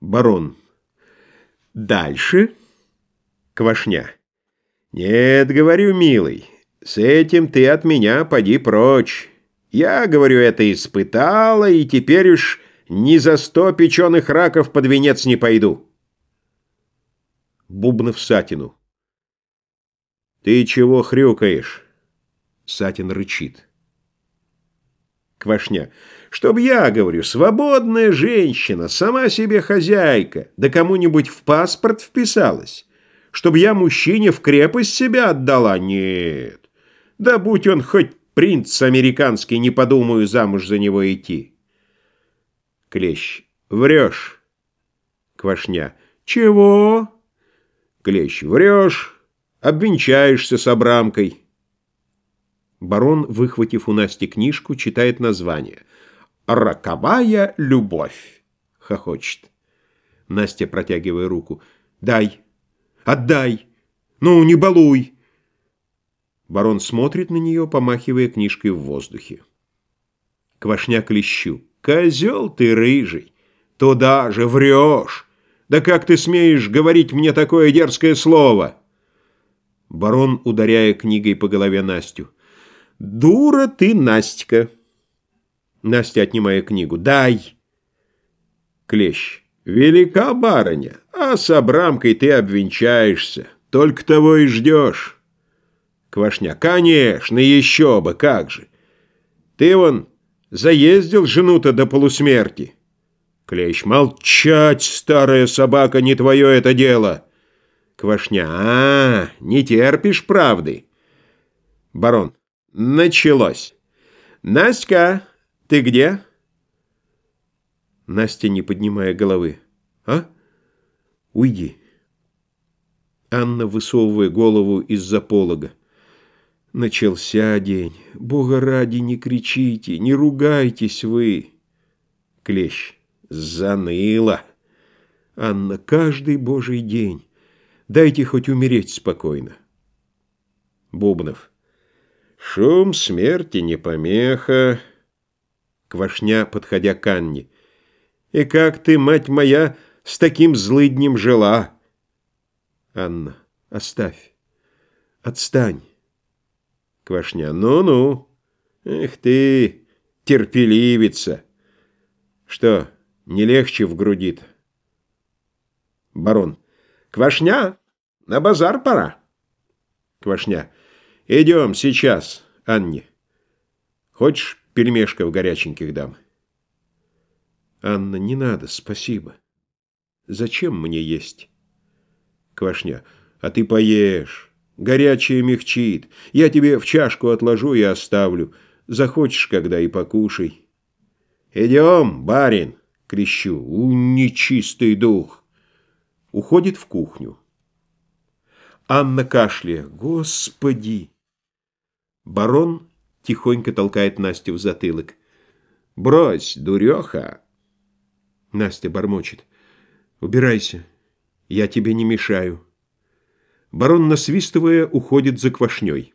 Барон. Дальше. Квашня. Нет, говорю, милый, с этим ты от меня поди прочь. Я, говорю, это испытала, и теперь уж ни за сто печеных раков под венец не пойду. Бубнов Сатину. Ты чего хрюкаешь? Сатин рычит. Квашня. Чтоб я, говорю, свободная женщина, сама себе хозяйка, да кому-нибудь в паспорт вписалась. Чтоб я мужчине в крепость себя отдала? Нет. Да будь он хоть принц американский, не подумаю замуж за него идти. Клещ. Врешь. Квашня. Чего? Клещ. Врешь. Обвенчаешься с Абрамкой. Барон, выхватив у Насти книжку, читает название. «Роковая любовь!» — хохочет. Настя, протягивая руку. «Дай! Отдай! Ну, не балуй!» Барон смотрит на нее, помахивая книжкой в воздухе. Квашня клещу. «Козел ты рыжий! Туда же врешь! Да как ты смеешь говорить мне такое дерзкое слово?» Барон, ударяя книгой по голове Настю. «Дура ты, Настя!» Настя, отнимая книгу. «Дай!» Клещ. «Велика барыня, а с Абрамкой ты обвенчаешься. Только того и ждешь». Квашня. «Конечно, еще бы, как же! Ты вон заездил жену-то до полусмерти». Клещ. «Молчать, старая собака, не твое это дело!» Квашня. «А, не терпишь правды?» Барон. Началось. Настя, ты где? Настя, не поднимая головы. А? Уйди. Анна, высовывая голову из-за полога. Начался день. Бога ради, не кричите, не ругайтесь вы. Клещ. Заныло. Анна, каждый божий день. Дайте хоть умереть спокойно. Бубнов. Шум смерти не помеха. Квашня, подходя к Анне. И как ты, мать моя, с таким злыднем жила? Анна, оставь. Отстань. Квашня, ну-ну. Эх ты, терпеливица. Что, не легче в груди-то? Барон. Квашня, на базар пора. Квашня. Идем сейчас, Анне. Хочешь, пельмешков горяченьких дам? Анна, не надо, спасибо. Зачем мне есть? Квашня, а ты поешь. Горячее мягчит. Я тебе в чашку отложу и оставлю. Захочешь, когда и покушай. Идем, барин, крещу. У, нечистый дух. Уходит в кухню. Анна кашляя. Господи! Барон тихонько толкает Настю в затылок. «Брось, дуреха!» Настя бормочет. «Убирайся, я тебе не мешаю». Барон, насвистывая, уходит за квашней.